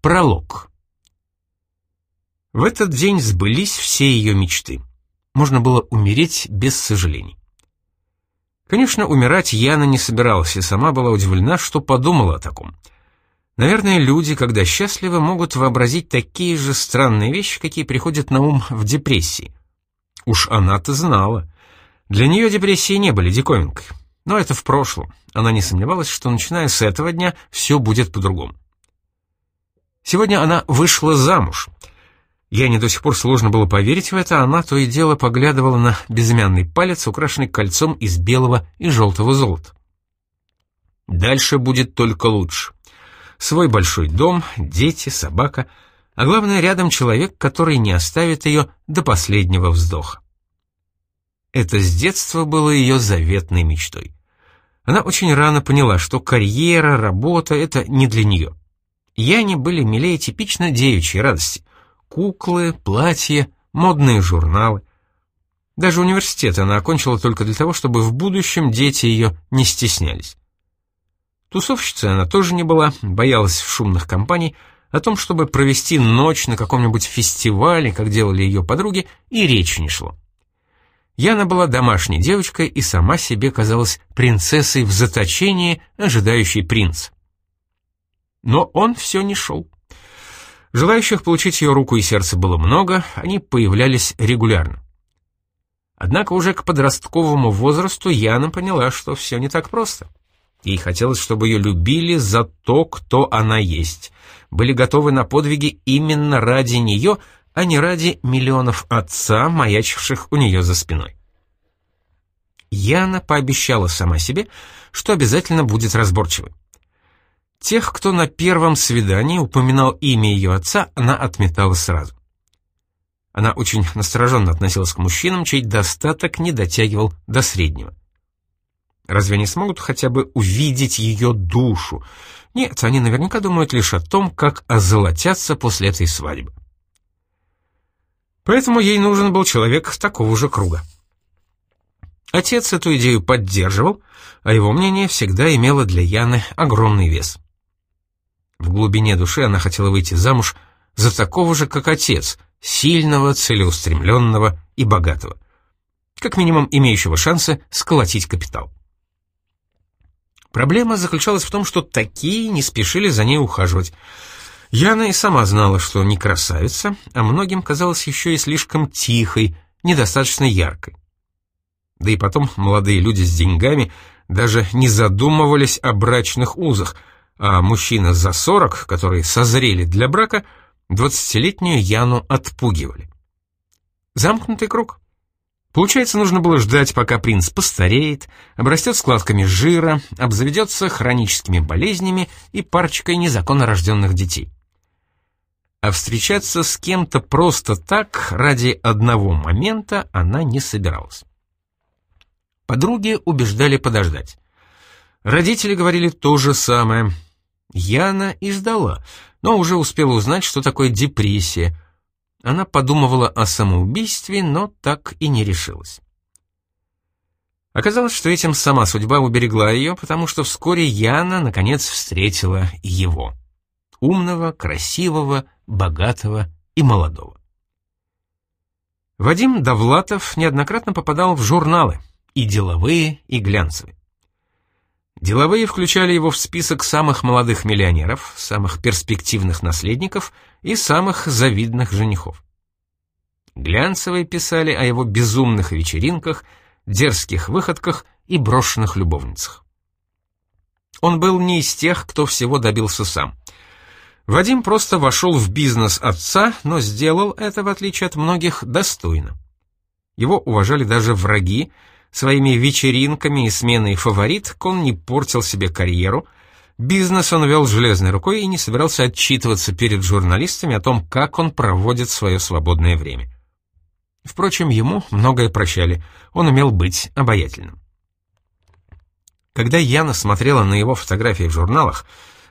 Пролог. В этот день сбылись все ее мечты. Можно было умереть без сожалений. Конечно, умирать Яна не собиралась и сама была удивлена, что подумала о таком. Наверное, люди, когда счастливы, могут вообразить такие же странные вещи, какие приходят на ум в депрессии. Уж она-то знала. Для нее депрессии не были диковинкой. Но это в прошлом. Она не сомневалась, что начиная с этого дня все будет по-другому. Сегодня она вышла замуж. Яне до сих пор сложно было поверить в это, она то и дело поглядывала на безымянный палец, украшенный кольцом из белого и желтого золота. Дальше будет только лучше. Свой большой дом, дети, собака, а главное, рядом человек, который не оставит ее до последнего вздоха. Это с детства было ее заветной мечтой. Она очень рано поняла, что карьера, работа — это не для нее. Яне были милее типично девичьей радости. Куклы, платья, модные журналы. Даже университет она окончила только для того, чтобы в будущем дети ее не стеснялись. Тусовщицей она тоже не была, боялась шумных компаний, о том, чтобы провести ночь на каком-нибудь фестивале, как делали ее подруги, и речи не шло. Яна была домашней девочкой и сама себе казалась принцессой в заточении, ожидающей принца. Но он все не шел. Желающих получить ее руку и сердце было много, они появлялись регулярно. Однако уже к подростковому возрасту Яна поняла, что все не так просто. Ей хотелось, чтобы ее любили за то, кто она есть, были готовы на подвиги именно ради нее, а не ради миллионов отца, маячивших у нее за спиной. Яна пообещала сама себе, что обязательно будет разборчивой. Тех, кто на первом свидании упоминал имя ее отца, она отметала сразу. Она очень настороженно относилась к мужчинам, чей достаток не дотягивал до среднего. Разве они смогут хотя бы увидеть ее душу? Нет, они наверняка думают лишь о том, как озолотятся после этой свадьбы. Поэтому ей нужен был человек такого же круга. Отец эту идею поддерживал, а его мнение всегда имело для Яны огромный вес. В глубине души она хотела выйти замуж за такого же, как отец, сильного, целеустремленного и богатого. Как минимум имеющего шансы сколотить капитал. Проблема заключалась в том, что такие не спешили за ней ухаживать. Яна и сама знала, что не красавица, а многим казалась еще и слишком тихой, недостаточно яркой. Да и потом молодые люди с деньгами даже не задумывались о брачных узах — а мужчины за 40, которые созрели для брака, двадцатилетнюю Яну отпугивали. Замкнутый круг. Получается, нужно было ждать, пока принц постареет, обрастет складками жира, обзаведется хроническими болезнями и парочкой незаконно рожденных детей. А встречаться с кем-то просто так, ради одного момента, она не собиралась. Подруги убеждали подождать. Родители говорили то же самое — Яна и ждала, но уже успела узнать, что такое депрессия. Она подумывала о самоубийстве, но так и не решилась. Оказалось, что этим сама судьба уберегла ее, потому что вскоре Яна, наконец, встретила его. Умного, красивого, богатого и молодого. Вадим Довлатов неоднократно попадал в журналы, и деловые, и глянцевые. Деловые включали его в список самых молодых миллионеров, самых перспективных наследников и самых завидных женихов. Глянцевые писали о его безумных вечеринках, дерзких выходках и брошенных любовницах. Он был не из тех, кто всего добился сам. Вадим просто вошел в бизнес отца, но сделал это, в отличие от многих, достойно. Его уважали даже враги, Своими вечеринками и сменой фавориток он не портил себе карьеру, бизнес он вел железной рукой и не собирался отчитываться перед журналистами о том, как он проводит свое свободное время. Впрочем, ему многое прощали, он умел быть обаятельным. Когда Яна смотрела на его фотографии в журналах,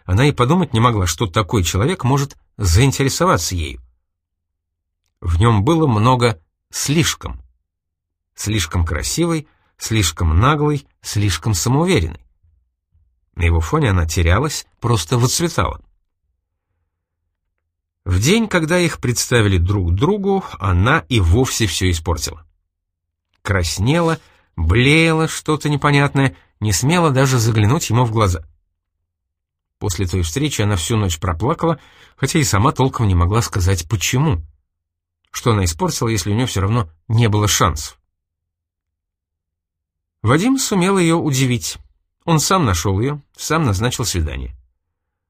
она и подумать не могла, что такой человек может заинтересоваться ею. В нем было много «слишком». Слишком красивый, слишком наглый, слишком самоуверенный. На его фоне она терялась, просто выцветала. В день, когда их представили друг другу, она и вовсе все испортила. Краснела, блеяла что-то непонятное, не смела даже заглянуть ему в глаза. После той встречи она всю ночь проплакала, хотя и сама толком не могла сказать, почему. Что она испортила, если у нее все равно не было шансов. Вадим сумел ее удивить. Он сам нашел ее, сам назначил свидание.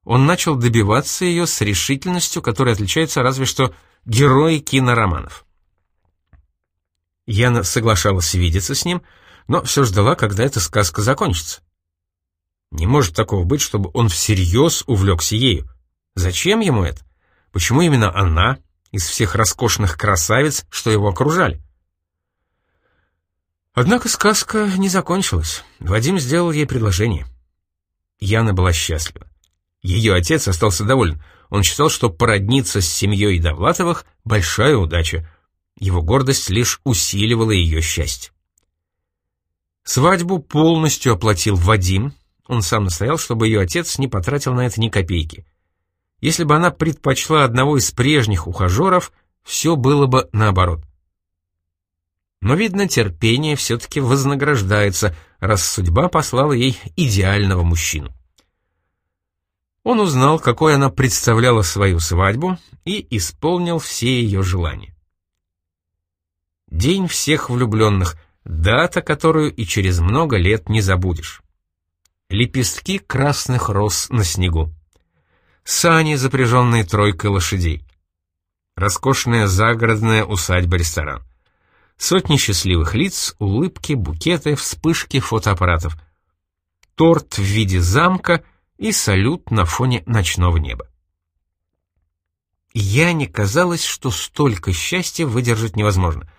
Он начал добиваться ее с решительностью, которая отличается разве что герои кинороманов. Яна соглашалась видеться с ним, но все ждала, когда эта сказка закончится. Не может такого быть, чтобы он всерьез увлекся ею. Зачем ему это? Почему именно она, из всех роскошных красавиц, что его окружали? Однако сказка не закончилась. Вадим сделал ей предложение. Яна была счастлива. Ее отец остался доволен. Он считал, что породниться с семьей Довлатовых — большая удача. Его гордость лишь усиливала ее счастье. Свадьбу полностью оплатил Вадим. Он сам настоял, чтобы ее отец не потратил на это ни копейки. Если бы она предпочла одного из прежних ухажеров, все было бы наоборот. Но, видно, терпение все-таки вознаграждается, раз судьба послала ей идеального мужчину. Он узнал, какой она представляла свою свадьбу, и исполнил все ее желания. День всех влюбленных, дата, которую и через много лет не забудешь. Лепестки красных роз на снегу. Сани, запряженные тройкой лошадей. Роскошная загородная усадьба-ресторан. Сотни счастливых лиц, улыбки, букеты, вспышки фотоаппаратов. Торт в виде замка и салют на фоне ночного неба. Яне казалось, что столько счастья выдержать невозможно.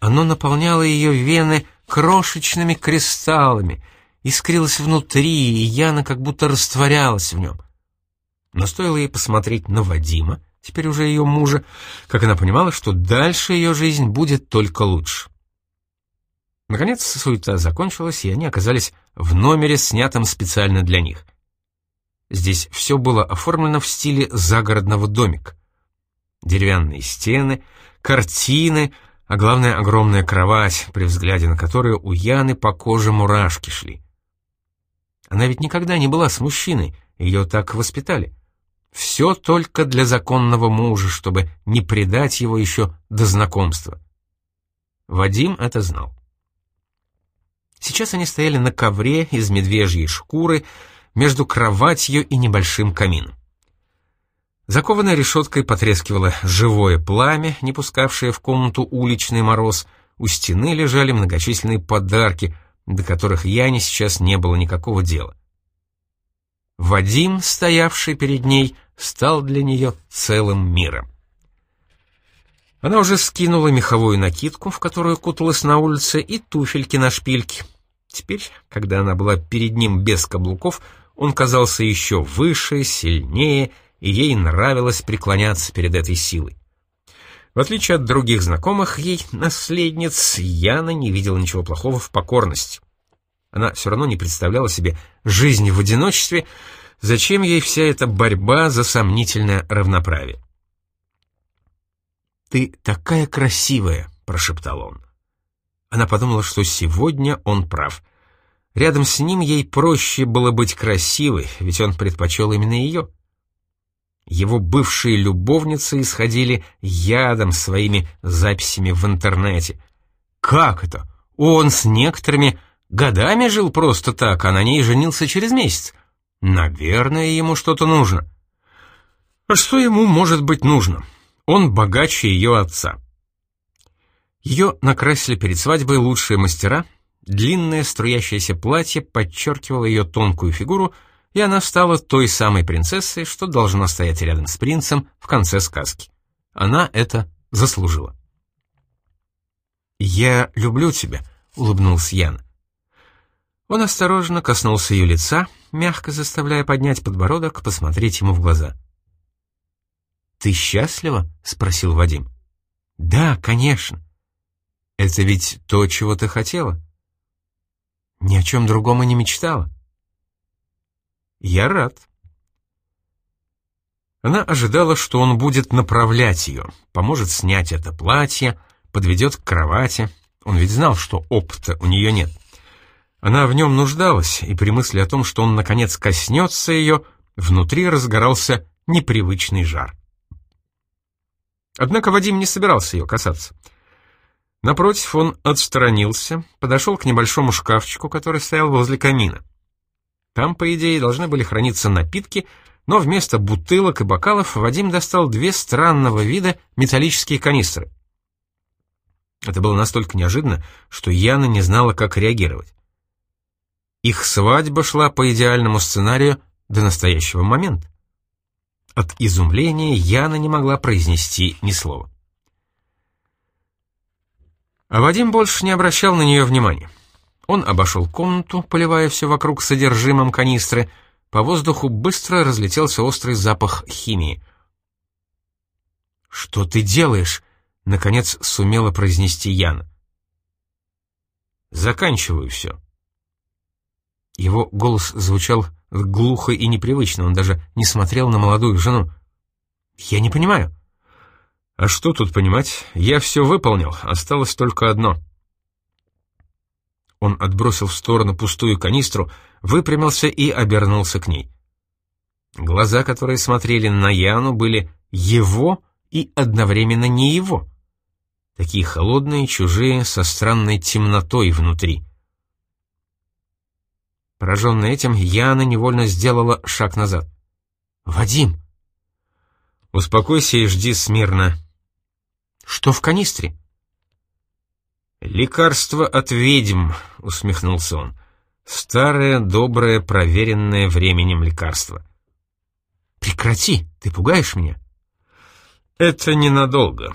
Оно наполняло ее вены крошечными кристаллами, искрилось внутри, и Яна как будто растворялась в нем. Но стоило ей посмотреть на Вадима, теперь уже ее мужа, как она понимала, что дальше ее жизнь будет только лучше. Наконец суета закончилась, и они оказались в номере, снятом специально для них. Здесь все было оформлено в стиле загородного домика. Деревянные стены, картины, а главное огромная кровать, при взгляде на которую у Яны по коже мурашки шли. Она ведь никогда не была с мужчиной, ее так воспитали. Все только для законного мужа, чтобы не предать его еще до знакомства. Вадим это знал. Сейчас они стояли на ковре из медвежьей шкуры между кроватью и небольшим камином. Закованной решеткой потрескивало живое пламя, не пускавшее в комнату уличный мороз. У стены лежали многочисленные подарки, до которых Яне сейчас не было никакого дела. Вадим, стоявший перед ней, стал для нее целым миром. Она уже скинула меховую накидку, в которую куталась на улице, и туфельки на шпильке. Теперь, когда она была перед ним без каблуков, он казался еще выше, сильнее, и ей нравилось преклоняться перед этой силой. В отличие от других знакомых ей наследниц, Яна не видела ничего плохого в покорности. Она все равно не представляла себе жизни в одиночестве, Зачем ей вся эта борьба за сомнительное равноправие? «Ты такая красивая», — прошептал он. Она подумала, что сегодня он прав. Рядом с ним ей проще было быть красивой, ведь он предпочел именно ее. Его бывшие любовницы исходили ядом своими записями в интернете. Как это? Он с некоторыми годами жил просто так, а на ней женился через месяц. Наверное, ему что-то нужно. А что ему может быть нужно? Он богаче ее отца. Ее накрасили перед свадьбой лучшие мастера, длинное струящееся платье подчеркивало ее тонкую фигуру, и она стала той самой принцессой, что должна стоять рядом с принцем в конце сказки. Она это заслужила. «Я люблю тебя», — улыбнулся Ян. Он осторожно коснулся ее лица, мягко заставляя поднять подбородок, посмотреть ему в глаза. «Ты счастлива?» — спросил Вадим. «Да, конечно. Это ведь то, чего ты хотела?» «Ни о чем другом и не мечтала». «Я рад». Она ожидала, что он будет направлять ее, поможет снять это платье, подведет к кровати. Он ведь знал, что опыта у нее нет. Она в нем нуждалась, и при мысли о том, что он наконец коснется ее, внутри разгорался непривычный жар. Однако Вадим не собирался ее касаться. Напротив, он отстранился, подошел к небольшому шкафчику, который стоял возле камина. Там, по идее, должны были храниться напитки — но вместо бутылок и бокалов Вадим достал две странного вида металлические канистры. Это было настолько неожиданно, что Яна не знала, как реагировать. Их свадьба шла по идеальному сценарию до настоящего момента. От изумления Яна не могла произнести ни слова. А Вадим больше не обращал на нее внимания. Он обошел комнату, поливая все вокруг содержимым канистры, по воздуху быстро разлетелся острый запах химии. «Что ты делаешь?» — наконец сумела произнести Яна. «Заканчиваю все». Его голос звучал глухо и непривычно, он даже не смотрел на молодую жену. «Я не понимаю». «А что тут понимать? Я все выполнил, осталось только одно». Он отбросил в сторону пустую канистру, выпрямился и обернулся к ней. Глаза, которые смотрели на Яну, были его и одновременно не его. Такие холодные, чужие, со странной темнотой внутри. Пораженная этим, Яна невольно сделала шаг назад. «Вадим!» «Успокойся и жди смирно». «Что в канистре?» «Лекарство от ведьм», — усмехнулся он. «Старое, доброе, проверенное временем лекарство». «Прекрати, ты пугаешь меня». «Это ненадолго».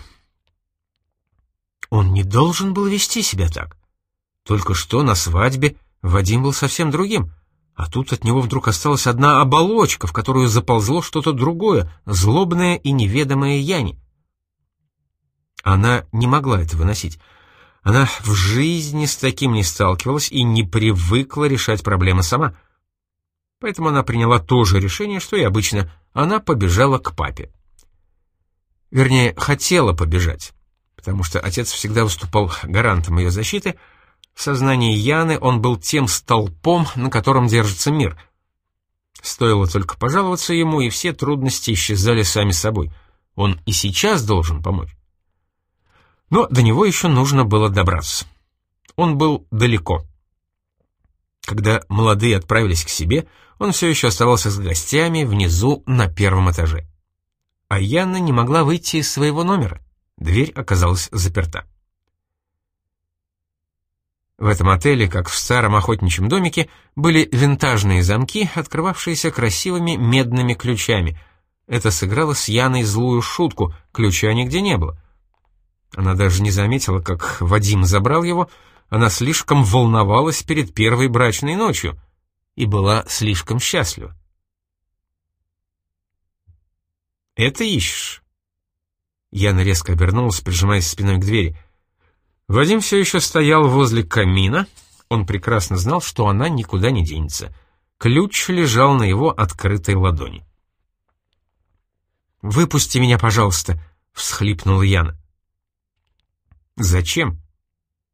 Он не должен был вести себя так. Только что на свадьбе Вадим был совсем другим, а тут от него вдруг осталась одна оболочка, в которую заползло что-то другое, злобное и неведомое Яне. Она не могла это выносить. Она в жизни с таким не сталкивалась и не привыкла решать проблемы сама. Поэтому она приняла то же решение, что и обычно. Она побежала к папе. Вернее, хотела побежать, потому что отец всегда выступал гарантом ее защиты. В сознании Яны он был тем столпом, на котором держится мир. Стоило только пожаловаться ему, и все трудности исчезали сами собой. Он и сейчас должен помочь. Но до него еще нужно было добраться. Он был далеко. Когда молодые отправились к себе, он все еще оставался с гостями внизу на первом этаже. А Яна не могла выйти из своего номера. Дверь оказалась заперта. В этом отеле, как в старом охотничьем домике, были винтажные замки, открывавшиеся красивыми медными ключами. Это сыграло с Яной злую шутку, ключа нигде не было — она даже не заметила, как Вадим забрал его, она слишком волновалась перед первой брачной ночью и была слишком счастлива. «Это ищешь?» Яна резко обернулась, прижимаясь спиной к двери. Вадим все еще стоял возле камина. Он прекрасно знал, что она никуда не денется. Ключ лежал на его открытой ладони. «Выпусти меня, пожалуйста», — всхлипнула Яна. «Зачем?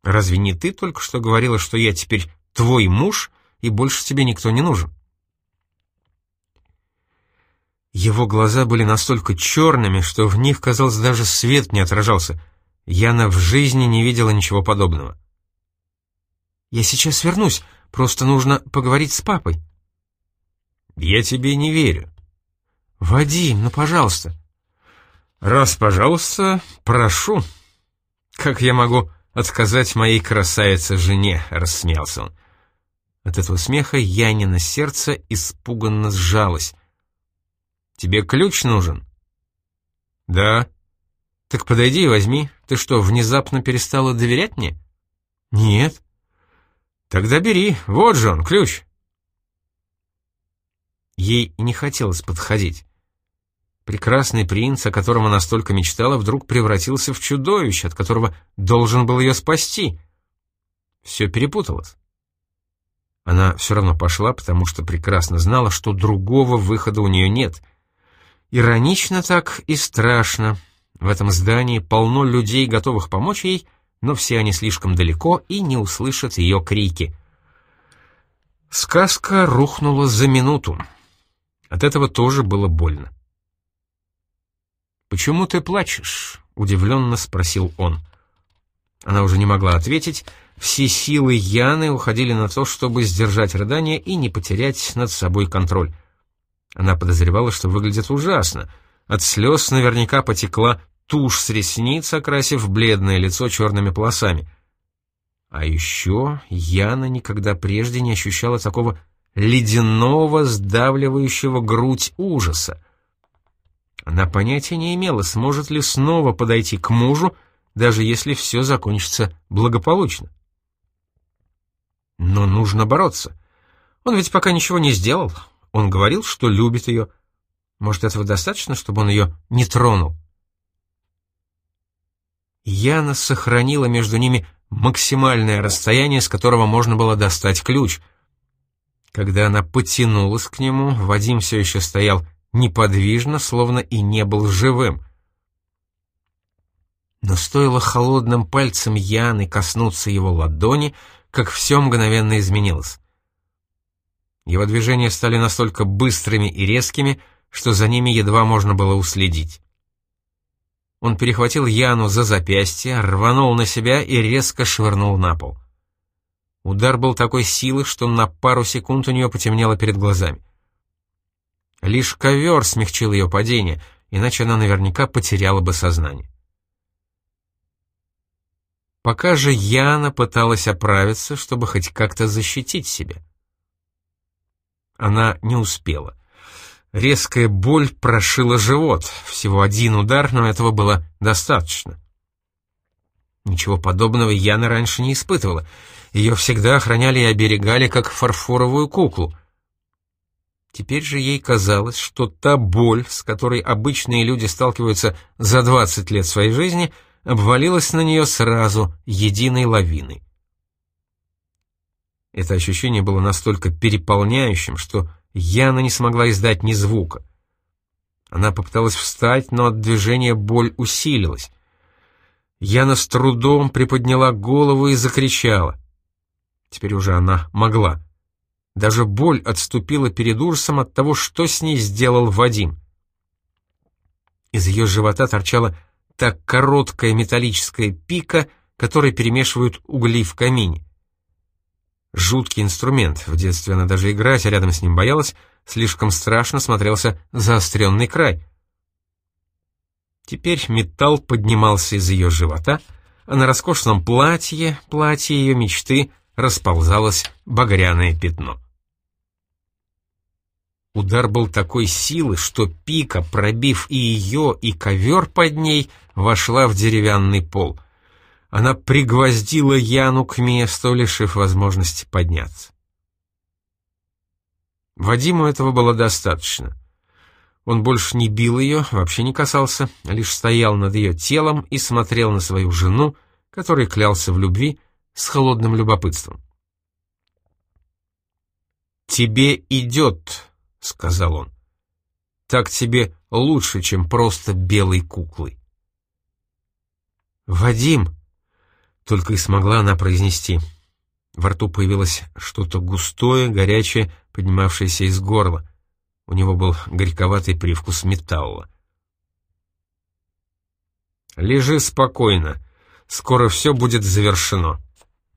Разве не ты только что говорила, что я теперь твой муж, и больше тебе никто не нужен?» Его глаза были настолько черными, что в них, казалось, даже свет не отражался. Яна в жизни не видела ничего подобного. «Я сейчас вернусь, просто нужно поговорить с папой». «Я тебе не верю». «Вадим, ну пожалуйста». «Раз, пожалуйста, прошу». «Как я могу отказать моей красавице-жене?» — рассмеялся он. От этого смеха Янина сердце испуганно сжалось. «Тебе ключ нужен?» «Да». «Так подойди и возьми. Ты что, внезапно перестала доверять мне?» «Нет». «Тогда бери. Вот же он, ключ». Ей не хотелось подходить. Прекрасный принц, о котором она столько мечтала, вдруг превратился в чудовище, от которого должен был ее спасти. Все перепуталось. Она все равно пошла, потому что прекрасно знала, что другого выхода у нее нет. Иронично так и страшно. В этом здании полно людей, готовых помочь ей, но все они слишком далеко и не услышат ее крики. Сказка рухнула за минуту. От этого тоже было больно. «Почему ты плачешь?» — удивленно спросил он. Она уже не могла ответить. Все силы Яны уходили на то, чтобы сдержать рыдание и не потерять над собой контроль. Она подозревала, что выглядит ужасно. От слез наверняка потекла тушь с ресниц, окрасив бледное лицо черными полосами. А еще Яна никогда прежде не ощущала такого ледяного, сдавливающего грудь ужаса. Она понятия не имела, сможет ли снова подойти к мужу, даже если все закончится благополучно. Но нужно бороться. Он ведь пока ничего не сделал. Он говорил, что любит ее. Может, этого достаточно, чтобы он ее не тронул? Яна сохранила между ними максимальное расстояние, с которого можно было достать ключ. Когда она потянулась к нему, Вадим все еще стоял неподвижно, словно и не был живым. Но стоило холодным пальцем Яны коснуться его ладони, как все мгновенно изменилось. Его движения стали настолько быстрыми и резкими, что за ними едва можно было уследить. Он перехватил Яну за запястье, рванул на себя и резко швырнул на пол. Удар был такой силы, что на пару секунд у нее потемнело перед глазами. Лишь ковер смягчил ее падение, иначе она наверняка потеряла бы сознание. Пока же Яна пыталась оправиться, чтобы хоть как-то защитить себя. Она не успела. Резкая боль прошила живот. Всего один удар, но этого было достаточно. Ничего подобного Яна раньше не испытывала. Ее всегда охраняли и оберегали, как фарфоровую куклу. Теперь же ей казалось, что та боль, с которой обычные люди сталкиваются за 20 лет своей жизни, обвалилась на нее сразу, единой лавиной. Это ощущение было настолько переполняющим, что Яна не смогла издать ни звука. Она попыталась встать, но от движения боль усилилась. Яна с трудом приподняла голову и закричала. Теперь уже она могла. Даже боль отступила перед ужасом от того, что с ней сделал Вадим. Из ее живота торчала так короткая металлическая пика, которой перемешивают угли в камине. Жуткий инструмент, в детстве она даже играть рядом с ним боялась, слишком страшно смотрелся заостренный край. Теперь металл поднимался из ее живота, а на роскошном платье, платье ее мечты, расползалось багряное пятно. Удар был такой силы, что пика, пробив и ее, и ковер под ней, вошла в деревянный пол. Она пригвоздила Яну к месту, лишив возможности подняться. Вадиму этого было достаточно. Он больше не бил ее, вообще не касался, а лишь стоял над ее телом и смотрел на свою жену, который клялся в любви, с холодным любопытством. «Тебе идет», — сказал он. «Так тебе лучше, чем просто белой куклой». «Вадим!» Только и смогла она произнести. Во рту появилось что-то густое, горячее, поднимавшееся из горла. У него был горьковатый привкус металла. «Лежи спокойно. Скоро все будет завершено».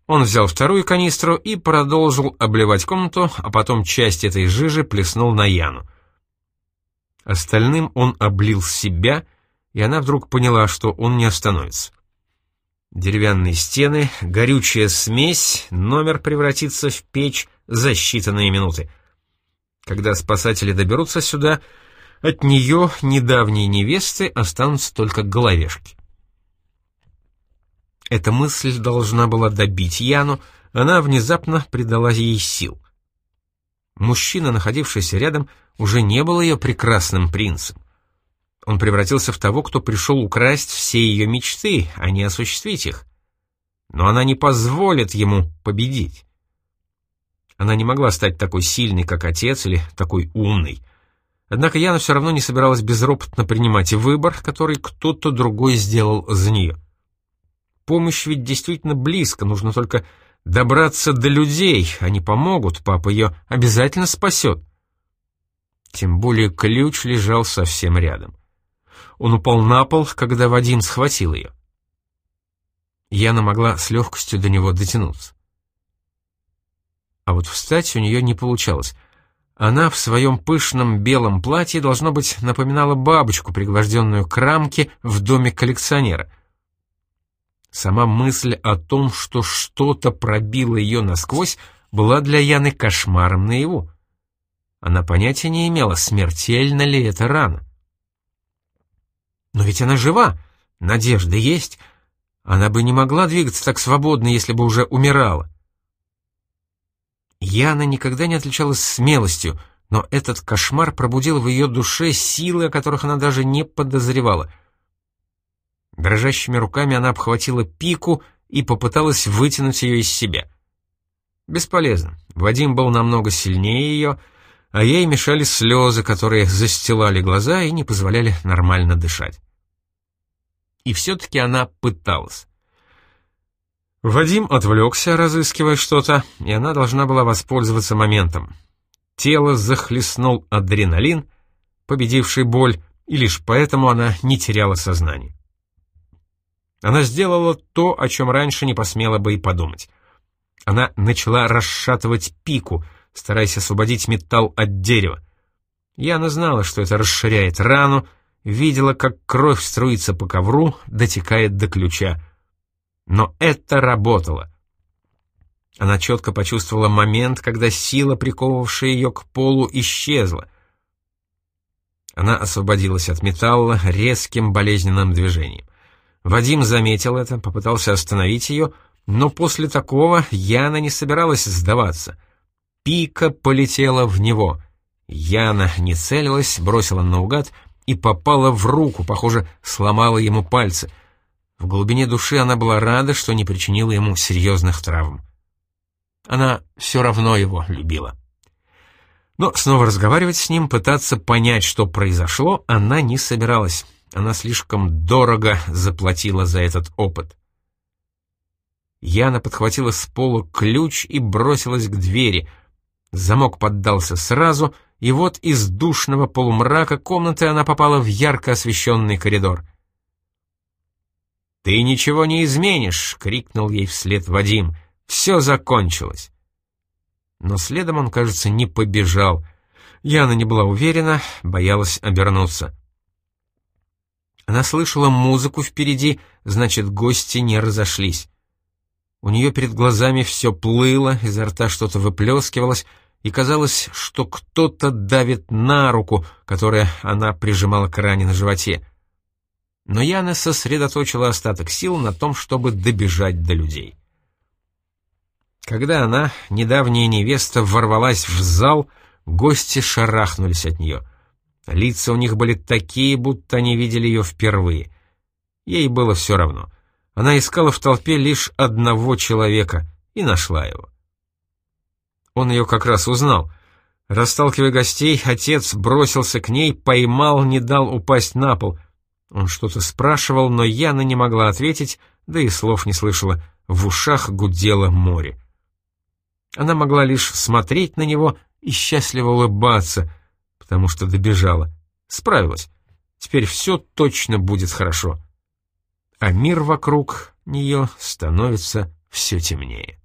Он взял вторую канистру и продолжил обливать комнату, а потом часть этой жижи плеснул на Яну. Остальным он облил себя, и она вдруг поняла, что он не остановится. Деревянные стены, горючая смесь, номер превратится в печь за считанные минуты. Когда спасатели доберутся сюда, от нее, недавние невесты, останутся только головешки. Эта мысль должна была добить Яну, она внезапно придала ей сил. Мужчина, находившийся рядом, уже не был ее прекрасным принцем. Он превратился в того, кто пришел украсть все ее мечты, а не осуществить их. Но она не позволит ему победить. Она не могла стать такой сильной, как отец, или такой умной. Однако Яна все равно не собиралась безропотно принимать выбор, который кто-то другой сделал за нее. Помощь ведь действительно близко, нужно только добраться до людей, они помогут, папа ее обязательно спасет. Тем более ключ лежал совсем рядом. Он упал на пол, когда Вадим схватил ее. Яна могла с легкостью до него дотянуться. А вот встать у нее не получалось — она в своем пышном белом платье, должно быть, напоминала бабочку, пригвожденную к рамке в доме коллекционера. Сама мысль о том, что что-то пробило ее насквозь, была для Яны кошмаром наяву. Она понятия не имела, смертельно ли это рана. Но ведь она жива, надежда есть. Она бы не могла двигаться так свободно, если бы уже умирала. Яна никогда не отличалась смелостью, но этот кошмар пробудил в ее душе силы, о которых она даже не подозревала. Дрожащими руками она обхватила пику и попыталась вытянуть ее из себя. Бесполезно. Вадим был намного сильнее ее, а ей мешали слезы, которые застилали глаза и не позволяли нормально дышать. И все-таки она пыталась. Вадим отвлекся, разыскивая что-то, и она должна была воспользоваться моментом. Тело захлестнул адреналин, победивший боль, и лишь поэтому она не теряла сознание. Она сделала то, о чем раньше не посмела бы и подумать. Она начала расшатывать пику, стараясь освободить металл от дерева. Яна знала, что это расширяет рану, видела, как кровь струится по ковру, дотекает до ключа. Но это работало. Она четко почувствовала момент, когда сила, приковывавшая ее к полу, исчезла. Она освободилась от металла резким болезненным движением. Вадим заметил это, попытался остановить ее, но после такого Яна не собиралась сдаваться. Пика полетела в него. Яна не целилась, бросила наугад и попала в руку, похоже, сломала ему пальцы — в глубине души она была рада, что не причинила ему серьезных травм. Она все равно его любила. Но снова разговаривать с ним, пытаться понять, что произошло, она не собиралась. Она слишком дорого заплатила за этот опыт. Яна подхватила с пола ключ и бросилась к двери. Замок поддался сразу, и вот из душного полумрака комнаты она попала в ярко освещенный коридор — «Ты ничего не изменишь!» — крикнул ей вслед Вадим. «Все закончилось!» Но следом он, кажется, не побежал. Яна не была уверена, боялась обернуться. Она слышала музыку впереди, значит, гости не разошлись. У нее перед глазами все плыло, изо рта что-то выплескивалось, и казалось, что кто-то давит на руку, которая она прижимала к ране на животе но Яна сосредоточила остаток сил на том, чтобы добежать до людей. Когда она, недавняя невеста, ворвалась в зал, гости шарахнулись от нее. Лица у них были такие, будто они видели ее впервые. Ей было все равно. Она искала в толпе лишь одного человека и нашла его. Он ее как раз узнал. Расталкивая гостей, отец бросился к ней, поймал, не дал упасть на пол — он что-то спрашивал, но Яна не могла ответить, да и слов не слышала, в ушах гудело море. Она могла лишь смотреть на него и счастливо улыбаться, потому что добежала. Справилась. Теперь все точно будет хорошо. А мир вокруг нее становится все темнее.